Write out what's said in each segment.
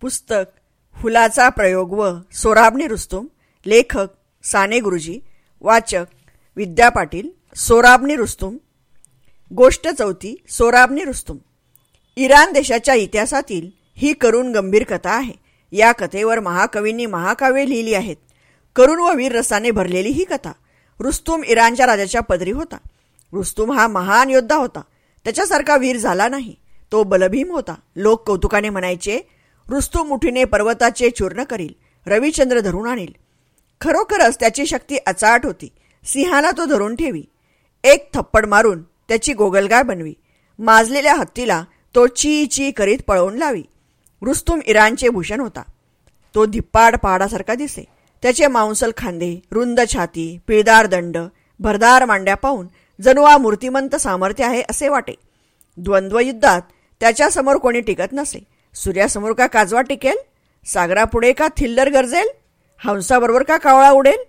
पुस्तक हुलाचा प्रयोग व सोराबणी रुस्तुम लेखक साने गुरुजी वाचक विद्या पाटील सोराबणी रुस्तुम गोष्ट चौथी सोराबणी रुस्तुम. इराण देशाच्या इतिहासातील ही करुण गंभीर कथा आहे. या कथेवर महाकवींनी महाकाव्ये लिहिली आहेत. करुण व वीर रसाने भरलेली ही कथा. रुस्तुम इराणच्या राजाच्या पदरी होता. रुस्तुम हा महान योद्धा होता. त्याच्यासारखा वीर झाला नाही. तो बलभीम होता. लोक कौतुकाने म्हणायचे रुस्तुम मुठीने पर्वताचे चूर्ण करील रविचंद्र धरून आणील. खरोखरच त्याची शक्ती अचाट होती. सिंहाला तो धरून ठेवी. एक थप्पड मारून त्याची गोगलगाय बनवी. माजलेल्या हत्तीला तो ची ची करीत पळवून लावी. रुस्तुम इराणचे भूषण होता. तो धिप्पाड पहाडासारखा दिसे. त्याचे मांसल खांदे रुंद छाती पिळदार दंड भरदार मांड्या पाहून जणू मूर्तिमंत सामर्थ्य आहे असे वाटे. द्वंद्वयुद्धात त्याच्यासमोर कोणी टिकत नसे. सूर्यासमोर का काजवा टिकेल? सागरापुढे का थिल्लर गरजेल? हंसाबरोबर का कावळा उडेल?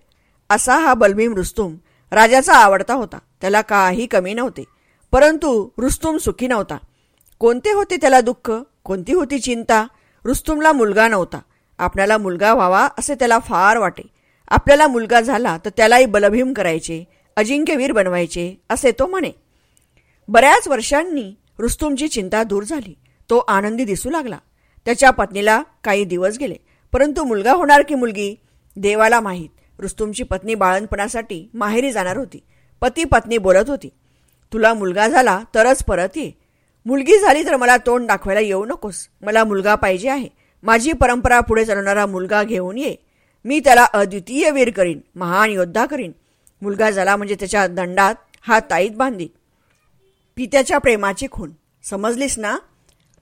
असा हा बलभीम रुस्तुम राजाचा आवडता होता. त्याला काही कमी नव्हते. परंतु रुस्तुम सुखी नव्हता. कोणते होते त्याला दुःख? कोणती होती चिंता? रुस्तुमला मुलगा नव्हता. आपल्याला मुलगा व्हावा असे त्याला फार वाटे. आपल्याला मुलगा झाला तर त्यालाही बलभीम करायचे अजिंक्यवीर बनवायचे असे तो म्हणे. बऱ्याच वर्षांनी रुस्तुमची चिंता दूर झाली. तो आनंदी दिसू लागला. त्याच्या पत्नीला काही दिवस गेले परंतु मुलगा होणार की मुलगी देवाला माहीत. रुस्तुमची पत्नी बाळणपणासाठी माहेरी जाणार होती. पती पत्नी बोलत होती तुला मुलगा झाला तरच परत ये. मुलगी झाली तर मला तोंड दाखवायला येऊ नकोस. मला मुलगा पाहिजे आहे. माझी परंपरा पुढे चालवणारा मुलगा घेऊन ये. मी त्याला अद्वितीय वीर करीन महान योद्धा करीन. मुलगा झाला म्हणजे त्याच्या दंडात हा ताईत बांधी. पित्याच्या प्रेमाची खून समजलीस ना?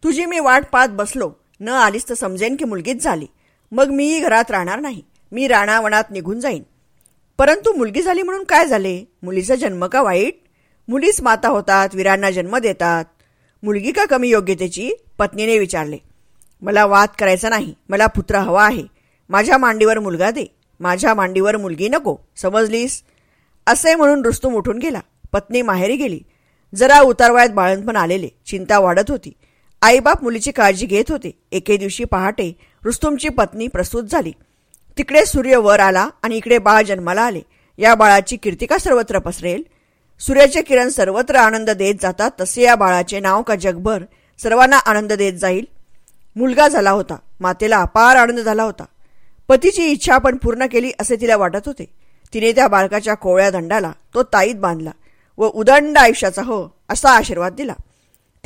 तुझी मी वाट पाहत बसलो. न आलीस तर समजेन की मुलगीच झाली. मग मीही घरात राहणार नाही. मी राणावणात निघून जाईन. परंतु मुलगी झाली म्हणून काय झाले? मुलीचा जन्म का वाईट? मुलीच माता होतात वीरांना जन्म देतात. मुलगी का कमी योग्यतेची? पत्नीने विचारले. मला वाद करायचा नाही. मला पुत्र हवा आहे. माझ्या मांडीवर मुलगा दे. माझ्या मांडीवर मुलगी नको. समजलीस? असे म्हणून रुस्तुम उठून गेला. पत्नी माहेरी गेली. जरा उतारवायत बाळंतपण आलेले. चिंता वाढत होती. आईबाप मुलीची काळजी घेत होते. एके दिवशी पहाटे रुस्तुमची पत्नी प्रसूत झाली. तिकडे सूर्य वर आला आणि इकडे बाळ जन्माला आले. या बाळाची कीर्तिका सर्वत्र पसरेल. सूर्याचे किरण सर्वत्र आनंद देत जातात तसे या बाळाचे नाव का जगभर सर्वांना आनंद देत जाईल. मुलगा झाला होता. मातेला अपार आनंद झाला होता. पतीची इच्छा आपण पूर्ण केली असे तिला वाटत होते. तिने त्या बालकाच्या कोवळ्या दंडाला तो ताईत बांधला व उदंड आयुष्याचा हो असा आशीर्वाद दिला.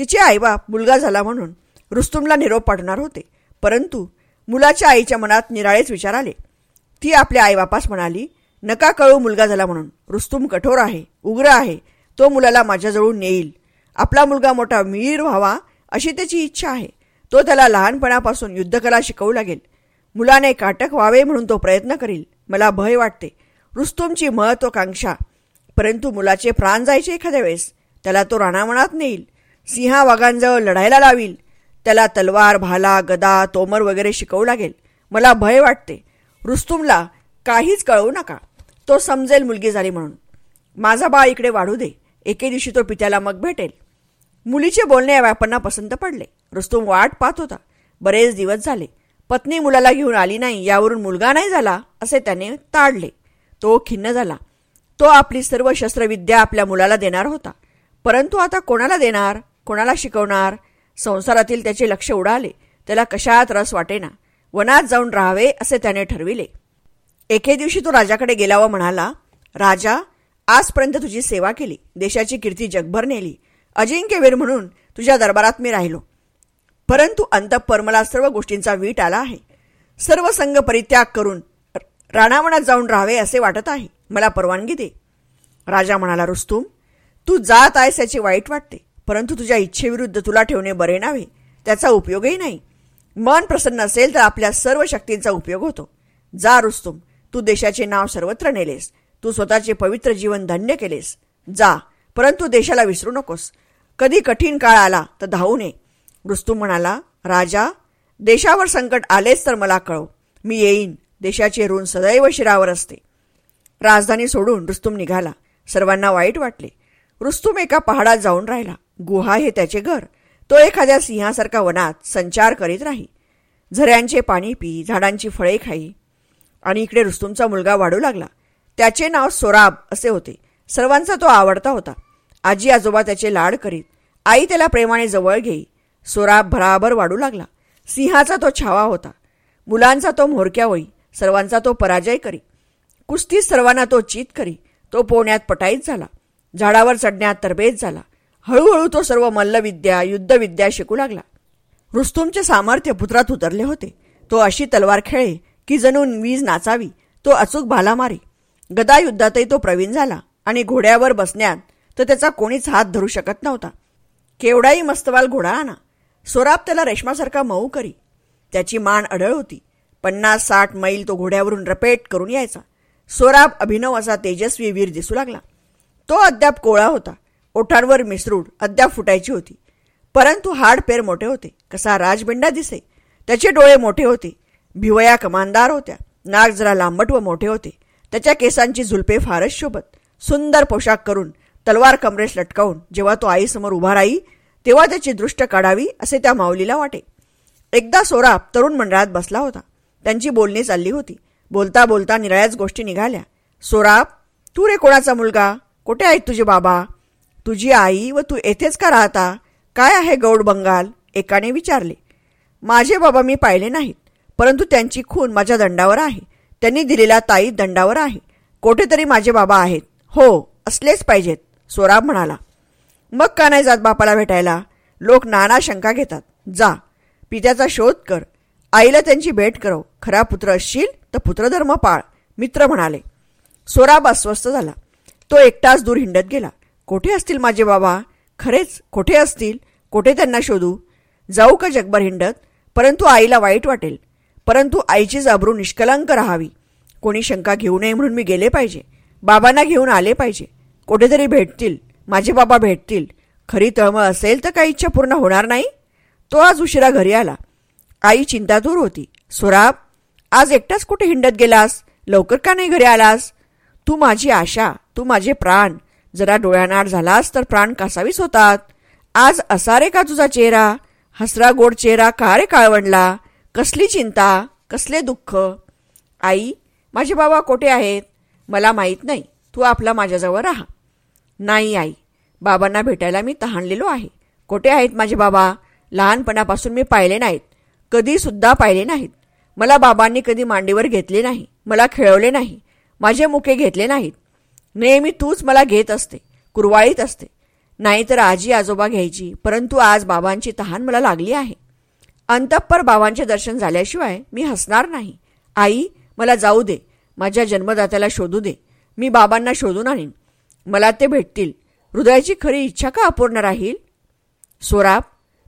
तिचे आईबाप मुलगा झाला म्हणून रुस्तुमला निरोप पाठवणार होते. परंतु मुलाच्या आईच्या मनात निराळेच विचार आले. ती आपल्या आईबापास म्हणाली नका कळू मुलगा झाला म्हणून. रुस्तुम कठोर आहे उग्र आहे. तो मुलाला माझ्याजवळून नेईल. आपला मुलगा मोठा वीर व्हावा अशी त्याची इच्छा आहे. तो त्याला लहानपणापासून युद्धकला शिकवू लागेल. मुलाने काटक व्हावे म्हणून तो प्रयत्न करील. मला भय वाटते. रुस्तुमची महत्वाकांक्षा. परंतु मुलाचे प्राण जायचे एखाद्या वेळेस. त्याला तो राणामणात नेईल. सिंहा वाघांजवळ लढायला लावील. त्याला तलवार भाला गदा तोमर वगैरे शिकवू लागेल. मला भय वाटते. रुस्तुमला काहीच कळवू नका. तो समजेल मुलगी झाली म्हणून. माझा बाळ इकडे वाढू दे. एके दिवशी तो पित्याला मग भेटेल. मुलीचे बोलणे या व्यापांना पसंत पडले. रुस्तुम वाट पाहत होता. बरेच दिवस झाले. पत्नी मुलाला घेऊन आली नाही यावरून मुलगा नाही झाला असे त्याने ताडले. तो खिन्न झाला. तो आपली सर्व शस्त्रविद्या आपल्या मुलाला देणार होता. परंतु आता कोणाला देणार? कोणाला शिकवणार? संसारातील त्याचे लक्ष उडाले. त्याला कशात रस वाटेना? वनात जाऊन राहावे असे त्याने ठरविले. एके दिवशी तो राजाकडे गेला व म्हणाला राजा आजपर्यंत तुझी सेवा केली. देशाची कीर्ती जगभर नेली. अजिंक्यवीर म्हणून तुझ्या दरबारात मी राहिलो. परंतु अंतपर मला सर्व गोष्टींचा वीट आला आहे. सर्व संघ परित्याग करून राणावणात जाऊन राहावे असे वाटत आहे. मला परवानगी दे. राजा म्हणाला रुस्तुम तू जात आहेस याचे वाईट वाटते. परंतु तुझ्या इच्छेविरुद्ध तुला ठेवणे बरे नावे त्याचा उपयोगही नाही. मन प्रसन्न असेल तर आपल्या सर्व शक्तींचा उपयोग होतो. जा रुस्तुम तू देशाचे नाव सर्वत्र नेलेस. तू स्वतःचे पवित्र जीवन धन्य केलेस. जा परंतु देशाला विसरू नकोस. कधी कठीण काळ आला तर धावू नये. रुस्तुम म्हणाला राजा देशावर संकट आलेच तर मला कळव. मी येईन. देशाचे ऋण सदैव शिरावर असते. राजधानी सोडून रुस्तुम निघाला. सर्वांना वाईट वाटले. रुस्तुम एका पहाडात जाऊन राहिला. गुहा हे त्याचे घर. तो एखाद्या सिंहासारखा वनात संचार करीत राही. झऱ्यांचे पाणी पी झाडांची फळे खाई. आणि इकडे रुस्तुमचा मुलगा वाढू लागला. त्याचे नाव सोराब असे होते. सर्वांचा तो आवडता होता. आजी आजोबा त्याचे लाड करीत. आई त्याला प्रेमाने जवळ घेई. सोराब भराभर वाढू लागला. सिंहाचा तो छावा होता. मुलांचा तो म्होरक्या होई. सर्वांचा तो पराजय करी. कुस्तीत सर्वांना तो चित करी. तो पोहण्यात पटाईत झाला. झाडावर चढण्यात तरबेज झाला. हळूहळू तो सर्व मल्लविद्या युद्धविद्या शिकू लागला. रुस्तुमचे सामर्थ्य पुत्रात उतरले होते. तो अशी तलवार खेळे की जणू वीज नाचावी तो अचूक भाला मारे. गदा युद्धातही तो प्रवीण झाला आणि घोड्यावर बसण्यात तर त्याचा कोणीच हात धरू शकत नव्हता. केवढाही मस्तवाल घोडा आणा सोराब त्याला रेशमासारखा मऊ करी. त्याची मान अडळ होती. पन्नास साठ मैल तो घोड्यावरून रपेट करून यायचा. सोराब अभिनव असा तेजस्वी वीर दिसू लागला. तो अद्याप कोळा होता. ओठांवर मिसरूड अद्याप फुटायची होती. परंतु हाड पेर मोठे होते. कसा राजबिंडा दिसे. त्याचे डोळे मोठे होते. भिवया कमानदार होत्या. नाक जरा लांबट व मोठे होते. त्याच्या केसांची झुलपे फारच शोभत. सुंदर पोशाख करून तलवार कमरेस लटकावून जेव्हा तो आईसमोर उभा राही तेव्हा त्याची दृष्ट काढावी असे त्या माऊलीला वाटे. एकदा सोराब तरुण मंडळात बसला होता. त्यांची बोलणी चालली होती. बोलता बोलता निराळ्याच गोष्टी निघाल्या. सोराब तू रे कोणाचा मुलगा? कुठे आहेत तुझे बाबा? तुझी आई व तू येथेच का राहता काय आहे गौड बंगाल? एकाने विचारले. माझे बाबा मी पाहिले नाहीत परंतु त्यांची खून माझ्या दंडावर आहे. त्यांनी दिलेला ताई दंडावर आहे. कोठेतरी माझे बाबा आहेत. हो असलेच पाहिजेत सोराब म्हणाला. मग का नाही जात बापाला भेटायला? लोक नाना शंका घेतात. जा पित्याचा शोध कर. आईला त्यांची भेट करव. खरा पुत्र असशील तर पुत्रधर्म पाळ मित्र म्हणाले. सोराब अस्वस्थ झाला. तो एकटाच दूर हिंडत गेला. कोठे असतील माझे बाबा? खरेच कोठे असतील? कोठे त्यांना शोधू? जाऊ का जगभर हिंडत? परंतु आईला वाईट वाटेल. परंतु आईचीच अब्रू निष्कलंक राहावी. कोणी शंका घेऊ नये म्हणून मी गेले पाहिजे. बाबांना घेऊन आले पाहिजे. कुठेतरी भेटतील. माझे बाबा भेटतील. खरी तळमळ असेल तर काही इच्छा पूर्ण होणार नाही? तो आज उशिरा घरी आला. आई चिंतातूर होती. सुराब आज एकटाच कुठे हिंडत गेलास? लवकर का नाही घरी आलास? तू माझी आशा तू माझे प्राण जरा डोळ्यानाड झालास तर प्राण कासावीस होतात. आज असा रे का तुझा चेहरा? हसरा गोड चेहरा का रे काळवणला कसली चिंता कसले दुःख? आई माझे बाबा कोठे आहेत? मला माहीत नाही. तू आपला माझ्याजवळ राहा. नाही आई. बाबांना भेटायला मी तहानलेलो आहे. कोठे आहेत माझे बाबा? लहानपणापासून मी पाहिले नाहीत. कधीसुद्धा पाहिले नाहीत. मला बाबांनी कधी मांडीवर घेतले नाही. मला खेळवले नाही. माझे मुके घेतले नाहीत. नेहमी तूच मला घेत असते कुरवाळीत असते. नाहीतर आजी आजोबा घ्यायची परंतु आज बाबांची तहान मला लागली आहे. अंतप्पर बाबांचे दर्शन झाल्याशिवाय मी हसणार नाही. आई मला जाऊ दे. माझ्या जन्मदात्याला शोधू दे. मी बाबांना शोधून आणीन. मला ते भेटतील. हृदयाची खरी इच्छा का अपूर्ण राहील? सोराब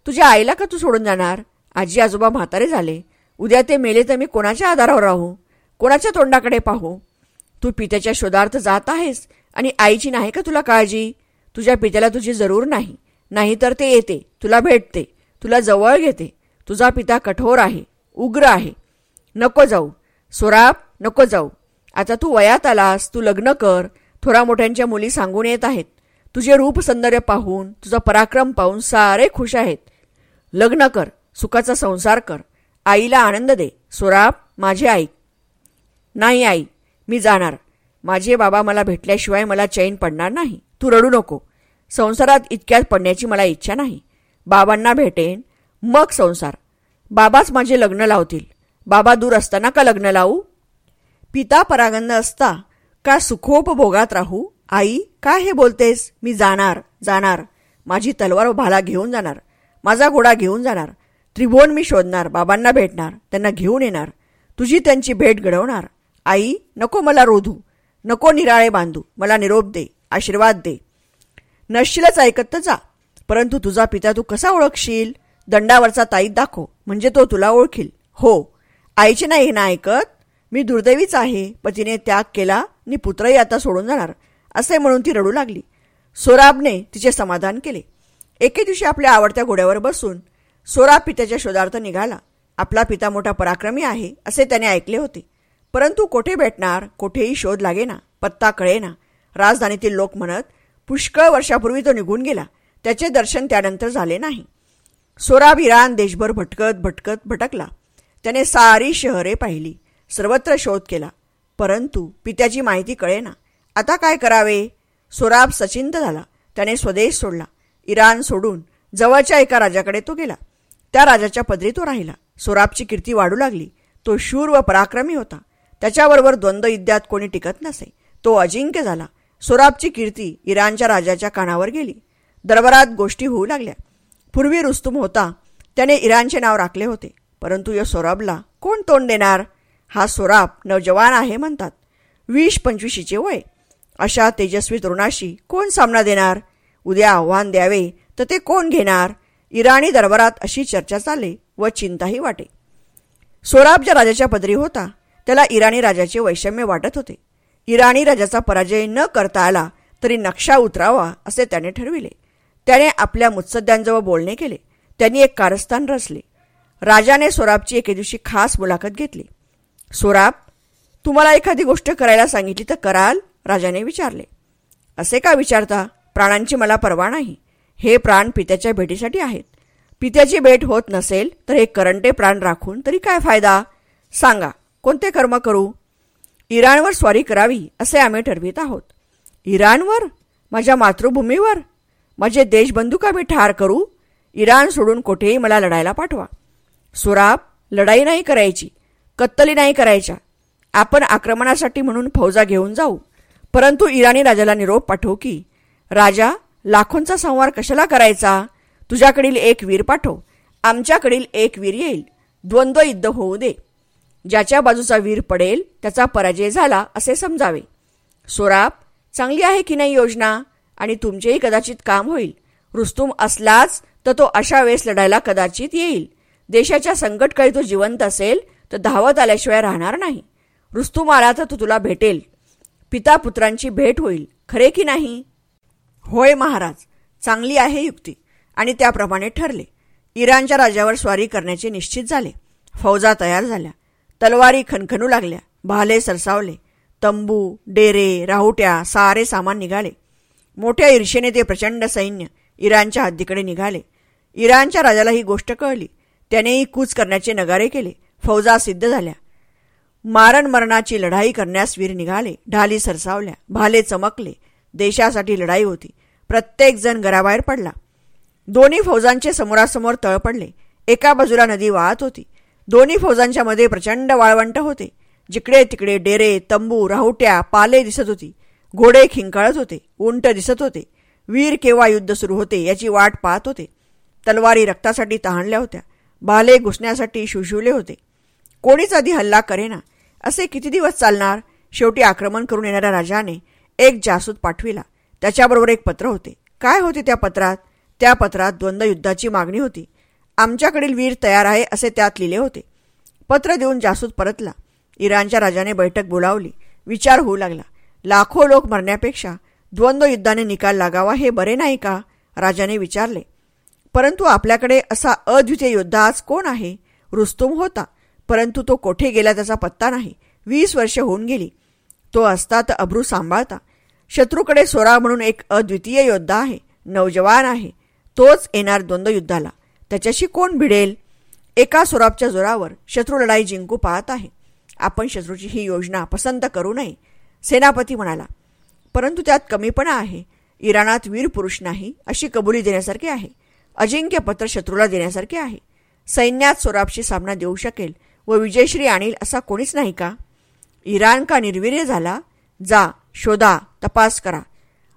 तुझ्या आईला का तू सोडून जाणार? आजी आजोबा म्हातारे झाले. उद्या ते मेले तर मी कोणाच्या आधारावर राहू? कोणाच्या तोंडाकडे पाहू? तू पित्याच्या शोधार्थ जात आहेस आणि आईची नाही का तुला काळजी? तुझ्या पित्याला तुझी जरूर नाही. नाहीतर ते येते तुला भेटते तुला जवळ घेते. तुझा पिता कठोर आहे उग्र आहे. नको जाऊ. सोराब नको जाऊ. आता तू वयात आलास तू लग्न कर. थोरा मोठ्यांच्या मुली सांगून येत आहेत. तुझे रूप सौंदर्य पाहून तुझा पराक्रम पाहून सारे खुश आहेत. लग्न कर सुखाचा संसार कर. आईला आनंद दे. सोराब माझे आई. नाही आई मी जाणार. माझे बाबा मला भेटल्याशिवाय मला चैन पडणार नाही. तू रडू नको. संसारात इतक्यात पडण्याची मला इच्छा नाही. बाबांना भेटेन. मग संसार. बाबाच माझे लग्न लावतील. बाबा दूर असताना का लग्न लावू? पिता परागंद असता का सुखोपभोगात राहू? आई काय हे बोलतेस? मी जाणार जाणार. माझी तलवार भाला घेऊन जाणार. माझा घोडा घेऊन जाणार. त्रिभुवन मी शोधणार. बाबांना भेटणार. त्यांना घेऊन येणार. तुझी त्यांची भेट घडवणार. आई नको मला रोधू. नको निराळे बांधू. मला निरोप दे आशीर्वाद दे. नशीलच ऐकत तर जा. परंतु तुझा पिता तू कसा ओळखशील? दंडावरचा ताईत दाखव म्हणजे तो तुला ओळखील. हो. आईचे नाही ना ऐकत? मी दुर्दैवीच आहे. पतीने त्याग केला आणि पुत्रही आता सोडून जाणार. असे म्हणून ती रडू लागली. सोराबने तिचे समाधान केले. एके दिवशी आपल्या आवडत्या घोड्यावर बसून सोराब पित्याच्या शोधार्थ निघाला. आपला पिता मोठा पराक्रमी आहे असे त्याने ऐकले होते. परंतु कोठे भेटणार कोठेही शोध लागेना पत्ता कळेना. राजधानीतील लोक म्हणत पुष्कळ वर्षापूर्वी तो निघून गेला. त्याचे दर्शन त्यानंतर झाले नाही. सोराब इराण देशभर भटकत भटकत भटकला. त्याने सारी शहरे पाहिली सर्वत्र शोध केला. परंतु पित्याची माहिती कळेना. आता काय करावे? सोराब सचिंत झाला. त्याने स्वदेश सोडला. इराण सोडून जवळच्या एका राजाकडे तो गेला. त्या राजाच्या पदरी तो राहिला. सोराबची कीर्ती वाढू लागली. तो शूर व पराक्रमी होता. त्याच्याबरोबर द्वंद्वयुद्धात कोणी टिकत नसे. तो अजिंक्य झाला. सोराबची कीर्ती इराणच्या राजाच्या कानावर गेली. दरबारात गोष्टी होऊ लागल्या. पूर्वी रुस्तुम होता. त्याने इराणचे नाव राखले होते. परंतु या सोराबला कोण तोंड देणार? हा सोराब नवजवान आहे म्हणतात. वीस पंचवीशीचे वय. अशा तेजस्वी तरुणाशी कोण सामना देणार? उद्या आव्हान द्यावे तर ते कोण घेणार? इराणी दरबारात अशी चर्चा चाले व चिंताही वाटे. सोराब ज्या राजाच्या पदरी होता. त्याला इराणी राजाचे वैषम्य वाटत होते. इराणी राजाचा पराजय न करता आला तरी नक्षा उतरावा असे त्याने ठरविले. त्याने आपल्या मुत्सद्यांजवळ बोलणे केले. त्यांनी एक कारस्थान रचले. राजाने सोराबची एके दिवशी खास मुलाखत घेतली. सोराब तुम्हाला एखादी गोष्ट करायला सांगितली तर कराल राजाने विचारले. असे का विचारता? प्राणांची मला पर्वा नाही. हे प्राण पित्याच्या भेटीसाठी आहेत. पित्याची भेट होत नसेल तर हे करंटे प्राण राखून तरी काय फायदा? सांगा. कोणते कर्म करू? इराणवर स्वारी करावी असे आम्ही ठरवित आहोत. इराणवर? माझ्या मातृभूमीवर? माझे देशबंधू का मी ठार करू? इराण सोडून कुठेही मला लढायला पाठवा. सुराब लढाई नाही करायची कत्तली नाही करायच्या. आपण आक्रमणासाठी म्हणून फौजा घेऊन जाऊ. परंतु इराणी राजाला निरोप पाठवू की राजा लाखोंचा संवार कशाला करायचा? तुझ्याकडील एक वीर पाठव. आमच्याकडील एक वीर येईल. द्वंद्व युद्ध होऊ दे. ज्याच्या बाजूचा वीर पडेल त्याचा पराजय झाला असे समजावे. सोराब चांगली आहे की नाही योजना? आणि तुमचेही कदाचित काम होईल. रुस्तुम असलाच तर तो अशा वेळेस लढायला कदाचित येईल. देशाच्या संकटकाळी तो जिवंत असेल तर धावत आल्याशिवाय राहणार नाही. रुस्तुम आला तर तो तुला भेटेल. पिता पुत्रांची भेट होईल. खरे की नाही? होय महाराज चांगली आहे युक्ती. आणि त्याप्रमाणे ठरले. इराणच्या राजावर स्वारी करण्याचे निश्चित झाले. फौजा तयार झाल्या. तलवारी खणखणू लागल्या. भाले सरसावले. तंबू डेरे राहुट्या सारे सामान निघाले. मोठ्या ईर्षेने ते प्रचंड सैन्य इराणच्या हद्दीकडे निघाले. इराणच्या राजाला ही गोष्ट कळली. त्यानेही कूच करण्याचे नगारे केले. फौजा सिद्ध झाल्या. मारण मरणाची लढाई करण्यास वीर निघाले. ढाली सरसावल्या. भाले चमकले. देशासाठी लढाई होती. प्रत्येक जण घराबाहेर पडला. दोन्ही फौजांचे समोरासमोर तळ पडले. एका बाजूला नदी वाहत होती. दोन्ही फौजांच्या मध्ये प्रचंड वाळवंट होते. जिकडे तिकडे डेरे तंबू राहुट्या पाले दिसत होती. घोडे खिंकाळत होते. उंट दिसत होते. वीर केव्हा युद्ध सुरू होते याची वाट पाहत होते. तलवारी रक्तासाठी तहानल्या होत्या. भाले घुसण्यासाठी शुशुले होते. कोणीच आधी हल्ला करेना. असे किती दिवस चालणार? शेवटी आक्रमण करून येणाऱ्या राजाने एक जासूद पाठविला. त्याच्याबरोबर एक पत्र होते. काय होते त्या पत्रात? त्या पत्रात द्वंद्वयुद्धाची मागणी होती. आमच्याकडील वीर तयार आहे असे त्यात लिहिले होते. पत्र देऊन जासूद परतला. इराणच्या राजाने बैठक बोलावली. विचार होऊ लागला. लाखो लोक मरण्यापेक्षा द्वंद्व युद्धाने निकाल लागावा हे बरे नाही का? राजाने विचारले. परंतु आपल्याकडे असा अद्वितीय योद्धा आज कोण आहे? रुस्तुम होता. परंतु तो कोठे गेला त्याचा पत्ता नाही. वीस वर्ष होऊन गेली. तो असता तर अब्रू सांभाळता. शत्रूकडे सोरा म्हणून एक अद्वितीय योद्धा आहे. नौजवान आहे. तोच येणार द्वंद्व युद्धाला. त्याच्याशी कोण भिडेल? एका सुराबच्या जोरावर शत्रू लढाई जिंकू पाहत आहे. आपण शत्रूची ही योजना पसंत करू नये सेनापती म्हणाला. परंतु त्यात कमीपणा आहे. इराणात वीर पुरुष नाही अशी कबुली देण्यासारखी आहे. अजिंक्य पत्र शत्रूला देण्यासारखे आहे. सैन्यात सोराबशी सामना देऊ शकेल व विजयश्री आणील असा कोणीच नाही का? इराण का निर्वीर्य झाला? जा शोधा तपास करा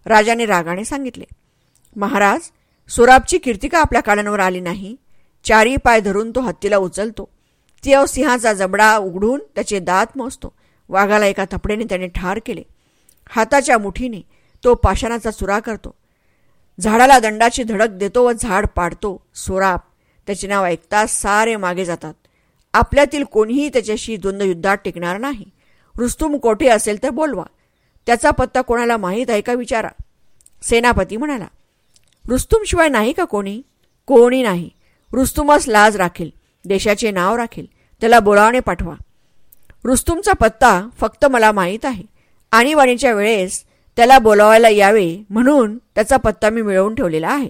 राजाने रागाने सांगितले. महाराज सोराबची कीर्ती का आपल्या कानांवर आली नाही? चारी पाय धरून तो हत्तीला उचलतो. ती सिंहाचा जबडा उघडून त्याचे दात मोजतो. वाघाला एका थपडेने त्याने ठार केले. हाताच्या मुठीने तो पाषाणाचा चुरा करतो. झाडाला दंडाची धडक देतो व झाड पाडतो. सोराब त्याचे नाव ऐकताच सारे मागे जातात. आपल्यातील कोणीही त्याच्याशी द्वंद्वयुद्धात टिकणार नाही. रुस्तुम कोठे असेल तर बोलवा. त्याचा पत्ता कोणाला माहीत आहे का विचारा. सेनापती म्हणाला रुस्तुमशिवाय नाही का कोणी? कोणी नाही. रुस्तुमच लाज राखेल. देशाचे नाव राखेल. त्याला बोलावणे पाठवा. रुस्तुमचा पत्ता फक्त मला माहीत आहे. आणीबाणीच्या वेळेस त्याला बोलावायला यावे म्हणून त्याचा पत्ता मी मिळवून ठेवलेला आहे.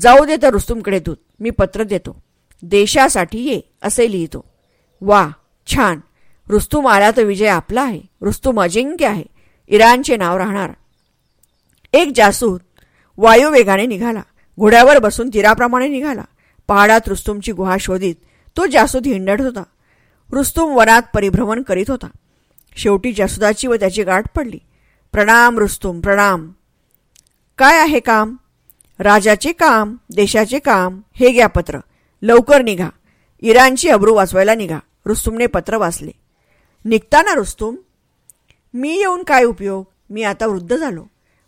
जाऊ दे तर रुस्तुमकडे दूत. मी पत्र देतो. देशासाठी ये असे लिहितो. वा छान. रुस्तुम आला तर विजय आपला आहे. रुस्तुम अजिंक्य आहे. इराणचे नाव राहणार. एक जासूद वायुवेगाने निघाला. घोड्यावर बसून तीराप्रमाणे निघाला. पहाडात रुस्तुमची गुहा शोधित तो जासूद हिंडत होता. रुस्तुम वनात परिभ्रमण करीत होता. शेवटी जासुदाची व त्याची गाठ पडली. प्रणाम रुस्तुम प्रणाम. काय आहे काम? राजाचे काम देशाचे काम हे घ्या पत्र. लवकर निघा. इराणची अब्रू वाचवायला निघा. रुस्तुमने पत्र वाचले. निघताना रुस्तुम मी येऊन काय उपयोग? मी आता वृद्ध झालो.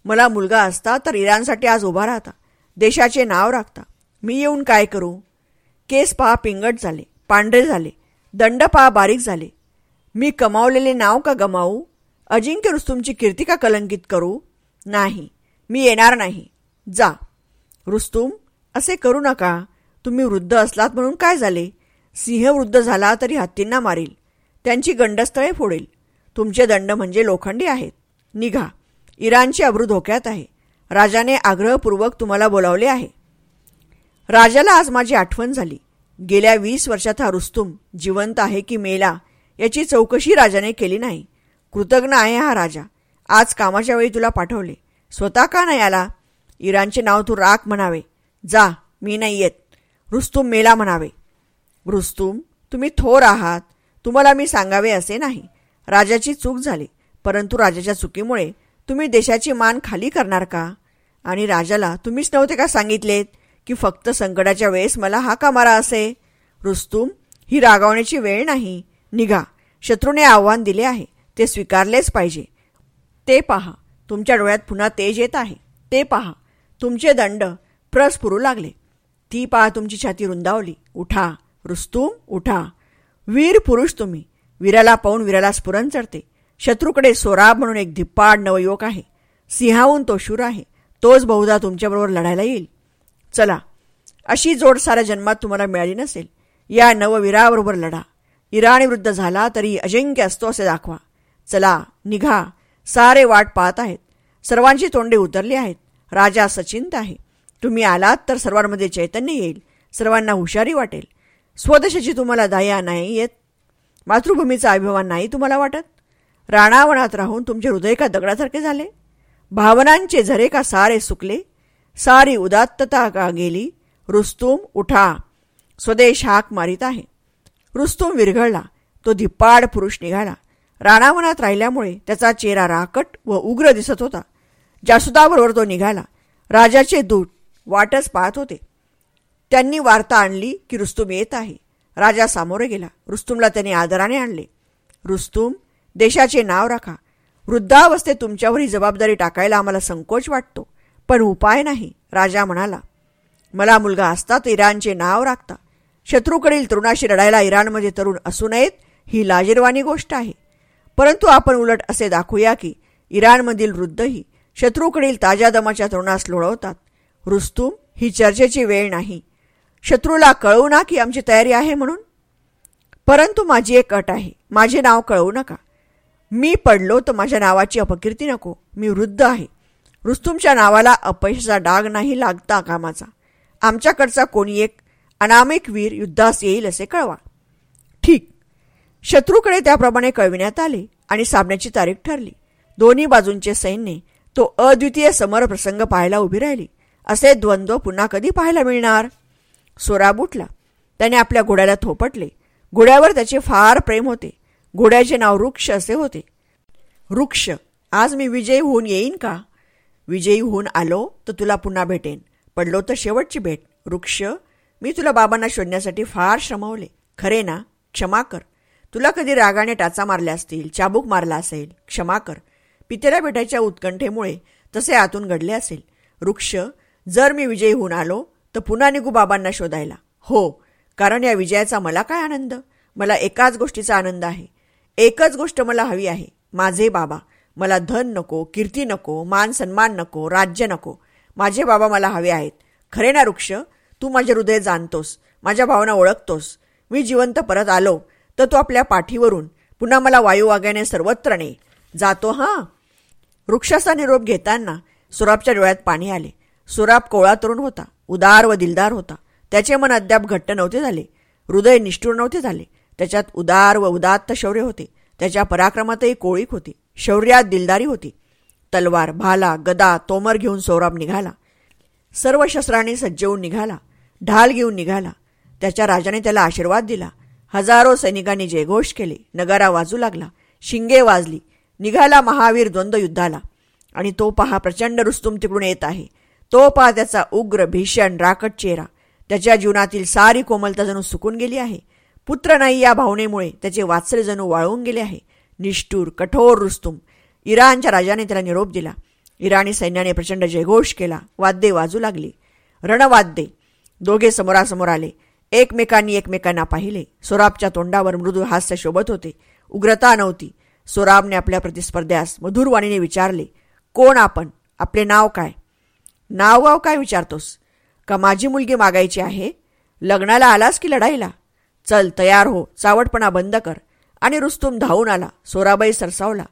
मला मुलगा असता तर इराणसाठी आज उभा राहता. देशाचे नाव राखता. मी येऊन काय करू? केस पहा पिंगट झाले पांढरे झाले दंड पहा बारीक झाले. मी कमावलेले नाव का गमावू? अजिंक्य रुस्तुमची कीर्ती का कलंकित करू? नाही मी येणार नाही. जा. रुस्तुम असे करू नका. तुम्ही वृद्ध असलात म्हणून काय झाले? सिंह वृद्ध झाला तरी हत्तींना मारील. त्यांची गंडस्थळे फोडेल. तुमचे दंड म्हणजे लोखंडी आहेत. निघा. इराणची अब्रू धोक्यात आहे. राजाने आग्रहपूर्वक तुम्हाला बोलावले आहे. राजाला आज माझी आठवण झाली. गेल्या वीस वर्षात हा रुस्तुम जिवंत आहे की मेला याची चौकशी राजाने केली नाही. कृतज्ञ आहे हा राजा. आज कामाच्या वेळी तुला पाठवले. स्वतः का नाही आला? इराणचे नाव तू राख म्हणावे. जा मी नाही येत. रुस्तुम मेला म्हणावे. रुस्तुम तुम्ही थोर आहात. तुम्हाला मी सांगावे असे नाही. राजाची चूक झाली. परंतु राजाच्या चुकीमुळे तुम्ही देशाची मान खाली करणार का? आणि राजाला तुम्हीच नव्हते का सांगितलेत की फक्त संकटाच्या वेळेस मला हा का मारा असे? रुस्तुम ही रागावण्याची वेळ नाही. निघा. शत्रूने आव्हान दिले आहे. ते स्वीकारलेच पाहिजे. ते पहा. तुमच्या डोळ्यात पुन्हा तेज येत आहे. ते पहा. तुमचे दंड प्रस पुरू लागले. ती पहा तुमची छाती रुंदावली. उठा. रुस्तुम उठा. वीर पुरुष तुम्ही. वीराला पाहून वीराला स्फुरण चढते. शत्रूकडे सोराब म्हणून एक धिप्पाड नवयुवक आहे. सिंहाहून तो शूर आहे. तोच बहुधा तुमच्याबरोबर लढायला येईल. चला अशी जोड साऱ्या जन्मात तुम्हाला मिळाली नसेल. या नववीराबरोबर लढा. इराणी वृद्ध झाला तरी अजिंक्य असतो असे दाखवा. चला निघा. सारे वाट पाहत आहेत. सर्वांची तोंडे उतरली आहेत. राजा सचिंत आहे. तुम्ही आलात तर सर्वांमध्ये चैतन्य येईल. सर्वांना हुशारी वाटेल. स्वदेशाची तुम्हाला दया नाही येत. मातृभूमीचा अभिमान नाही तुम्हाला वाटत? राणावनात राहून तुमचे हृदय का दगडासारखे झाले? भावनांचे झरे का सारे सुकले? सारी उदात्तता का गेली? रुस्तुम उठा. स्वदेश हाक मारित आहे. रुस्तुम विरघळला. तो धिप्पाड पुरुष निघाला. राणावनात राहिल्यामुळे त्याचा चेहरा राकट व उग्र दिसत होता. जासुदाबरोबर तो निघाला. राजाचे दूत वाटच पाहत होते. त्यांनी वार्ता आणली की रुस्तुम येत आहे. राजा सामोरे गेला. रुस्तुमला त्याने आदराने आणले. रुस्तुम देशाचे नाव राखा. वृद्धावस्थेत तुमच्यावर ही जबाबदारी टाकायला आम्हाला संकोच वाटतो. पण उपाय नाही राजा म्हणाला. मला मुलगा असतात इराणचे नाव राखता. शत्रूकडील तरुणाशी लढायला इराणमध्ये तरुण असू नयेत ही लाजीरवाणी गोष्ट आहे. परंतु आपण उलट असे दाखवूया की इराणमधील वृद्धही शत्रूकडील ताज्या दमाच्या तरुणास लोळवतात. रुस्तुम ही चर्चेची वेळ नाही. शत्रूला कळवू ना की आमची तयारी आहे म्हणून? परंतु माझी एक अट आहे. माझे नाव कळवू नका. मी पडलो तर माझ्या नावाची अपकीर्ती नको. मी वृद्ध आहे. रुस्तुमच्या नावाला अपयशाचा डाग नाही लागता कामाचा. आमच्याकडचा कोणी एक अनामिक वीर युद्धास येईल असे कळवा. ठीक. शत्रूकडे त्याप्रमाणे कळविण्यात आले आणि सामन्याची तारीख ठरली. दोन्ही बाजूंचे सैन्य तो अद्वितीय समर प्रसंग पाहायला उभी राहिली. असे द्वंद्व पुन्हा कधी पाहायला मिळणार? सोराब उठला त्याने आपल्या घोड्याला थोपटले. घोड्यावर त्याचे फार प्रेम होते. घोड्याचे नाव वृक्ष असे होते. वृक्ष आज मी विजयी होऊन येईन का? विजयी होऊन आलो तर तुला पुन्हा भेटेन. पडलो तर शेवटची भेट. वृक्ष मी तुला बाबांना शोधण्यासाठी फार श्रमवले. खरे ना? क्षमा कर. तुला कधी रागाने टाचा मारल्या असतील चाबूक मारला असेल क्षमा कर. पितेला भेटायच्या उत्कंठेमुळे तसे आतून घडले असेल. वृक्ष जर मी विजयी होऊन आलो तर पुन्हा निघू बाबांना शोधायला. हो कारण या विजयाचा मला काय आनंद? मला एकाच गोष्टीचा आनंद आहे. एकच गोष्ट मला हवी आहे. माझे बाबा. मला धन नको कीर्ती नको मान सन्मान नको राज्य नको. माझे बाबा मला हवे आहेत. खरे ना वृक्ष? तू माझे हृदय जाणतोस. माझ्या भावना ओळखतोस. मी जिवंत परत आलो तर तो आपल्या पाठीवरून. पुन्हा मला वायू वाग्याने सर्वत्र ने. जातो हां? वृक्षाचा निरोप घेताना सुराबच्या डोळ्यात पाणी आले. सुराब कोळा तरुण होता. उदार व दिलदार होता. त्याचे मन अद्याप घट्ट नव्हते झाले. हृदय निष्ठूर नव्हते झाले. त्याच्यात उदार व उदात्त शौर्य होते. त्याच्या पराक्रमातही कोळीक होती. शौर्यात दिलदारी होती. तलवार भाला गदा तोमर घेऊन सौरभ निघाला. सर्व शस्त्रांनी सज्जवून निघाला. ढाल घेऊन निघाला. त्याच्या राजाने त्याला आशीर्वाद दिला. हजारो सैनिकांनी जयघोष केले. नगारा वाजू लागला. शिंगे वाजली. निघाला महावीर द्वंद्व युद्धाला. आणि तो पहा प्रचंड रुस्तुम तिकडून येत आहे. तो पहा त्याचा उग्र भीषण राकट चेहरा. त्याच्या जीवनातील सारी कोमलता जणू सुकून गेली आहे. पुत्र नाही या भावनेमुळे. त्याचे वात्सल्य जणू वाळवून गेले आहे. निष्ठूर कठोर रुस्तुम. इराणच्या राजाने त्याला निरोप दिला. इराणी सैन्याने प्रचंड जयघोष केला. वाद्ये वाजू लागली. रणवाद्ये दोघे समोरासमोर आले. एकमेकांनी एकमेकांना पाहिले. सोराबच्या तोंडावर मृदू हास्य शोभत होते. उग्रता नव्हती. सोराबने आपल्या प्रतिस्पर्ध्यास मधुरवाणीने विचारले कोण आपण? आपले नाव काय? नाव गाव काय विचारतोस? का माझी मुलगी मागायची आहे? लग्नाला आलास की लढाईला? चल तयार हो चावटपणा बंद कर. आणि रुस्तुम धावून आला. सोराबाई सरसावला.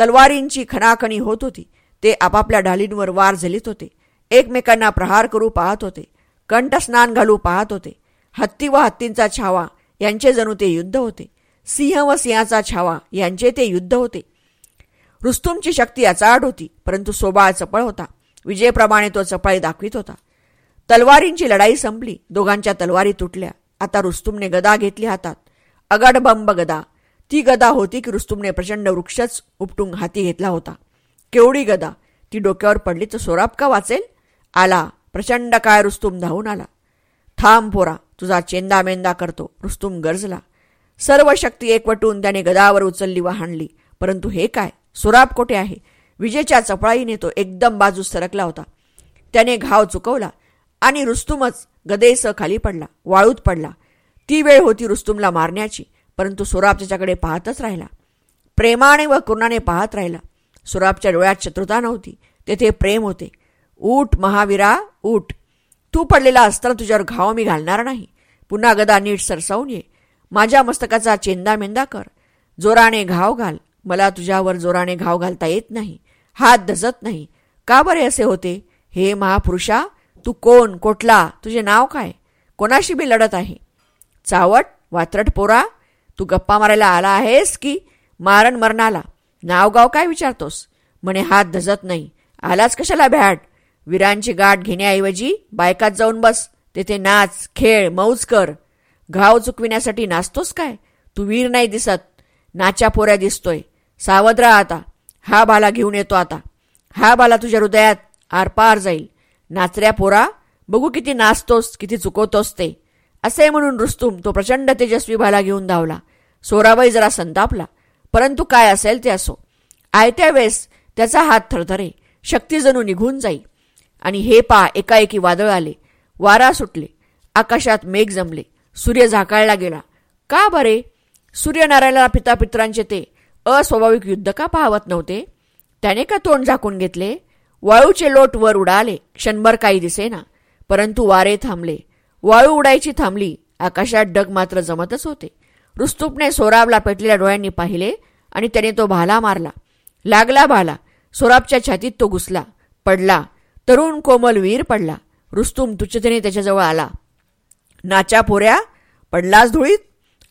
तलवारींची खणाखणी होत होती. ते आपापल्या ढालींवर वार झलीत होते. एकमेकांना प्रहार करू पाहत होते. कंठस्नान घालू पाहत होते. हत्ती व हत्तींचा छावा यांचे जणू ते युद्ध होते. सिंह व सिंहाचा छावा यांचे ते युद्ध होते. रुस्तुमची शक्ती अचाट होती परंतु सोबाळ चपळ होता. विजयप्रमाणे तो चपळी दाखवित होता. तलवारींची लढाई संपली. दोघांच्या तलवारी तुटल्या. आता रुस्तुमने गदा घेतली हातात. अगडबंब गदा. ती गदा होती की रुस्तुमने प्रचंड वृक्षच उपटून हाती घेतला होता. केवढी गदा. ती डोक्यावर पडली तर सोराब का वाचेल? आला. प्रचंड काय रुस्तुम धावून आला. थांब पोरा. तुझा चेंदा मेंदा करतो. रुस्तुम गरजला. सर्व शक्ती एकवटून त्याने गदावर उचलली व हाणली. परंतु हे काय? सोराब कोठे आहे? विजेच्या चपळाईने तो एकदम बाजू सरकला होता. त्याने घाव चुकवला. आणि रुस्तुमच गदेस खाली पडला वाळूत पडला. ती वेळ होती रुस्तुमला मारण्याची परंतु सोराब त्याच्याकडे पाहतच राहिला. प्रेमाने व करुणाने पाहत राहिला. सुराबच्या डोळ्यात शत्रुता नव्हती तेथे प्रेम होते. ऊट महावीरा ऊट तू पडलेला अस्त्र तुझ्यावर घाव मी घालणार नाही. पुन्हा गदा नीट सरसावून ये. माझ्या मस्तकाचा चेंदा मेंदा कर. जोराने घाव घाल. मला तुझ्यावर जोराने घाव घालता येत नाही. हात धजत नाही. का बरे असे होते? हे महापुरुषा तू कोण कोठला तुझे नाव काय? कोणाशी बी लढत आहे? चावट वात्रट पोरा तू गप्पा मारायला आला आहेस की मारण मरणाला? नावगाव काय विचारतोस? म्हणे हात धजत नाही. आलाच कशाला भॅट वीरांची गाठ घेण्याऐवजी बायकात जाऊन बस. तेथे नाच खेळ मौज कर. घाव चुकविण्यासाठी नाचतोस काय? तू वीर नाही दिसत. नाच्या पोऱ्या दिसतोय. सावध राहा आता. हा बाला घेऊन येतो आता. हा बाला तुझ्या हृदयात आरपार जाईल. नाचऱ्या पोरा बघू किती नाचतोस किती चुकवतोस ते. असे म्हणून रुस्तुम तो प्रचंड तेजस्वी भाला घेऊन धावला. सोराबाई जरा संतापला. परंतु काय असेल ते असो. आयत्या वेळेस त्याचा हात थरथरे. शक्ती जणू निघून जाई. आणि हे पा एकाएकी वादळ आले. वारा सुटले. आकाशात मेघ जमले. सूर्य झाकाळला गेला. का बरे? सूर्यनारायणाला पितापित्रांचे ते अस्वाभाविक युद्ध का पाहवत नव्हते? त्याने का तोंड झाकून घेतले? वाळूचे लोट वर उडाले. क्षणभर काही दिसेना. परंतु वारे थांबले. वाळू उडायची थांबली. आकाशात डग मात्र जमतच होते. रुस्तुपने सोराबला पेटलेल्या डोळ्यांनी पाहिले आणि त्याने तो भाला मारला. लागला भाला. सोराबच्या छातीत तो घुसला. पडला. तरुण कोमल वीर पडला. रुस्तुम तुच्छतेने त्याच्याजवळ आला. नाच्या पोऱ्या पडलाच धुळीत?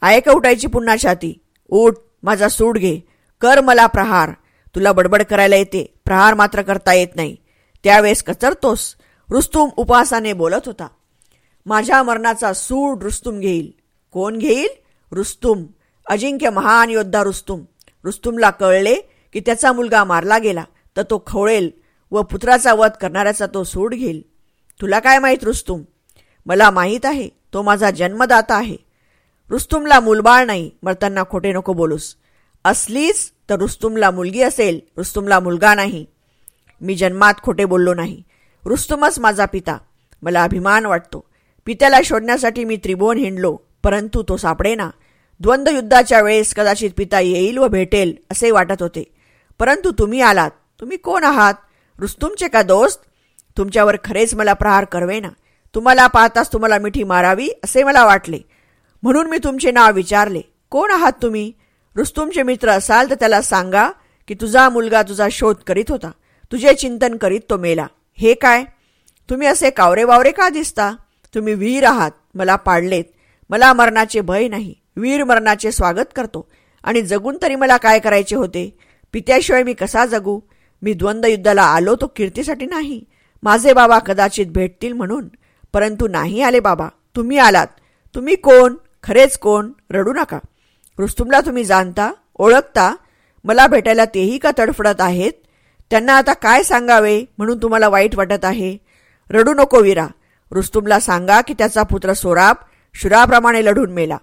आहे उठायची पुन्हा छाती? उठ माझा सूट घे. कर मला प्रहार. तुला बडबड करायला येते. प्रहार मात्र करता येत नाही. त्यावेळेस कचरतोस. रुस्तुम उपवासाने बोलत होता. माझ्या मरणाचा सूड रुस्तुम घेईल. कोण घेईल? रुस्तुम. अजिंक्य महान योद्धा रुस्तुम. रुस्तुमला कळले की त्याचा मुलगा मारला गेला तर तो खवळेल व पुत्राचा वध करणाऱ्याचा तो सूड घेईल. तुला काय माहीत रुस्तुम? मला माहीत आहे तो माझा जन्मदाता आहे. रुस्तुमला मुलबाळ नाही मरताना खोटे नको बोलूस. असलीच तर रुस्तुमला मुलगी असेल रुस्तुमला मुलगा नाही. मी जन्मात खोटे बोललो नाही. रुस्तुमच माझा पिता. मला अभिमान वाटतो. पित्याला शोधण्यासाठी मी त्रिभुवन हिंडलो परंतु तो सापडेना. द्वंद्वयुद्धाच्या वेळेस कदाचित पिता येईल व भेटेल असे वाटत होते. परंतु तुम्ही आलात. तुम्ही कोण आहात? रुस्तुमचे का दोस्त? तुमच्यावर खरेच मला प्रहार करवेना. तुम्हाला पाहताच तुम्हाला मिठी मारावी असे मला वाटले. म्हणून मी तुमचे नाव विचारले. कोण आहात तुम्ही? रुस्तुमचे मित्र असाल तर त्याला सांगा की तुझा मुलगा तुझा शोध करीत होता. तुझे चिंतन करीत तो मेला. हे काय? तुम्ही असे कावरे वावरे का दिसता? तुम्ही वीर आहात. मला पाडलेत. मला मरणाचे भय नाही. वीर मरणाचे स्वागत करतो. आणि जगून तरी मला काय करायचे होते? पित्याशिवाय मी कसा जगू? मी द्वंद्वयुद्धाला आलो तो कीर्तीसाठी नाही. माझे बाबा कदाचित भेटतील म्हणून. परंतु नाही आले बाबा. तुम्ही आलात. तुम्ही कोण? खरेच कोण? रडू नका. रुस्तुमला तुम्ही जाणता ओळखता मला भेटायला तेही का तडफडत आहेत? त्यांना आता काय सांगावे म्हणून तुम्हाला वाईट वाटत आहे? रडू नको वीरा. रुस्तुमला सांगा की त्याचा पुत्र सोराब शुराप्रमाणे लढून मेला.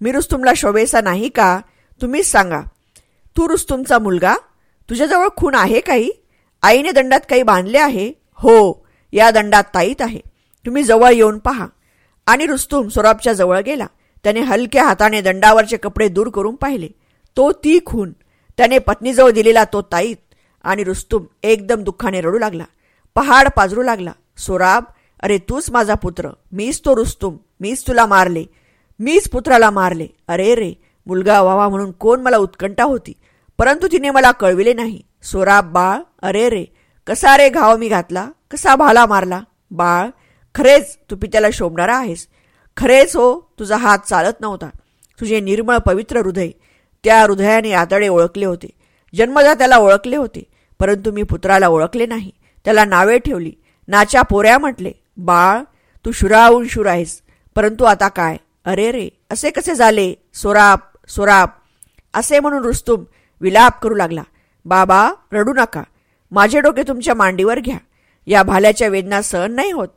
मी रुस्तुमला शोभेसा नाही का? तुम्हीच सांगा. तू रुस्तुमचा मुलगा? तुझ्याजवळ खून आहे काही? आईने दंडात काही बांधले आहे? हो या दंडात ताईत आहे. तुम्ही जवळ येऊन पहा. आणि रुस्तुम सोराबच्या जवळ गेला. त्याने हलक्या हाताने दंडावरचे कपडे दूर करून पाहिले. तो ती खून त्याने पत्नीजवळ दिलेला तो ताईत आणि रुस्तुम एकदम दुःखाने रडू लागला. पहाड पाजरू लागला. सोराब अरे तूच माझा पुत्र. मीच तो रुस्तुम. मीच तुला मारले. मीच पुत्राला मारले. अरे रे मुलगा व्हावा म्हणून कोण मला उत्कंठा होती? परंतु तिने मला कळविले नाही. सोराब बाळ अरे रे कसा रे घाव मी घातला? कसा भाला मारला? बाळ खरेच तू पित्याला शोभणारा आहेस. खरेच हो तुझा हात चालत नव्हता. तुझे निर्मळ पवित्र हृदय त्या हृदयाने आतडे ओळखले होते. जन्मदा त्याला ओळखले होते परंतु मी पुत्राला ओळखले नाही. त्याला नावे ठेवली. नाच्या पोऱ्या म्हटले बाळ तू शुराहून शुर आहेस. परंतु आता काय? अरे रे असे कसे झाले? सोराप सोराप. असे म्हणून रुस्तुम विलाप करू लागला. बाबा रडू नका. माझे डोके तुमच्या मांडीवर घ्या. या भाल्याच्या वेदना सहन नाही होत.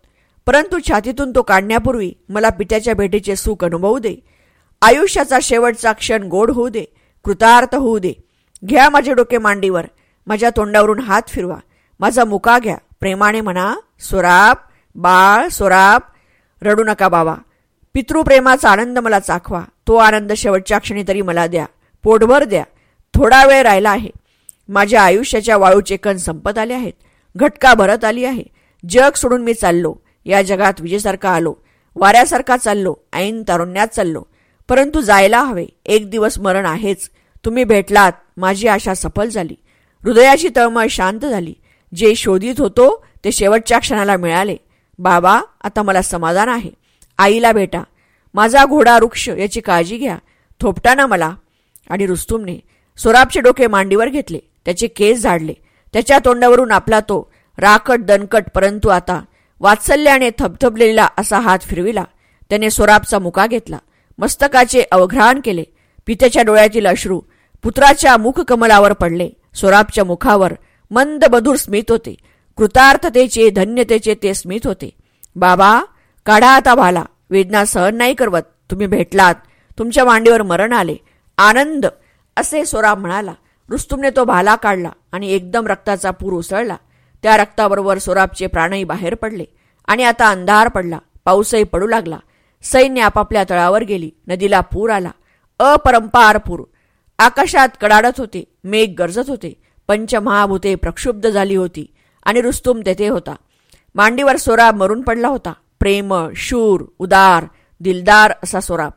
परंतु छातीतून तो काढण्यापूर्वी मला पित्याच्या भेटीचे सुख अनुभवू दे. आयुष्याचा शेवटचा क्षण गोड होऊ दे कृतार्थ होऊ दे. घ्या माझे डोके मांडीवर माझ्या तोंडावरून हात फिरवा. माझा मुका घ्या. प्रेमाने म्हणा सोराब बाळ सोराब. रडू नका बाबा. पितृप्रेमाचा आनंद मला चाखवा. तो आनंद शेवटच्या क्षणी तरी मला द्या. पोटभर द्या. थोडा वेळ राहिला आहे. माझ्या आयुष्याच्या वाळूचे कण संपत आले आहेत. घटका भरत आली आहे. जग सोडून मी चाललो. या जगात विजेसारखा आलो वाऱ्यासारखा चाललो ऐन तारुण्यात चाललो. परंतु जायला हवे एक दिवस मरण आहेच. तुम्ही भेटलात माझी आशा सफल झाली. हृदयाची तळमळ शांत झाली. जे शोधित होतो ते शेवटच्या क्षणाला मिळाले. बाबा आता मला समाधान आहे. आईला भेटा. माझा घोडा वृक्ष याची काळजी घ्या. थोपटा मला. आणि रुस्तुमने सोराबचे डोके मांडीवर घेतले. त्याचे केस झाडले. त्याच्या तोंडावरून आपला तो राकट दणकट परंतु आता वात्सल्याने थपथपलेला असा हात फिरविला. त्याने सोराबचा मुका घेतला. मस्तकाचे अवघ्राण केले. पित्याच्या डोळ्यातील अश्रू पुत्राच्या मुखकमलावर पडले. सोराबच्या मुखावर मंद बधूर स्मित होते. कृतार्थतेचे धन्यतेचे ते स्मित होते. बाबा काढा आता भाला. वेदना सहन नाही करवत. तुम्ही भेटलात. तुमच्या मांडीवर मरण आले. आनंद. असे सोराब म्हणाला. रुस्तुमने तो भाला काढला आणि एकदम रक्ताचा पूर उसळला. त्या रक्ताबरोबर सोराबचे प्राणही बाहेर पडले आणि आता अंधार पडला पाऊसही पडू लागला. सैन्य आपापल्या तळावर गेली नदीला पूर आला. अपरंपार पूर आकाशात कडाडत होते मेघ गरजत होते. पंचमहाभूते प्रक्षुब्ध झाली होती आणि रुस्तुम तेथे होता. मांडीवर सोराब मरून पडला होता. प्रेम शूर उदार दिलदार असा सोराब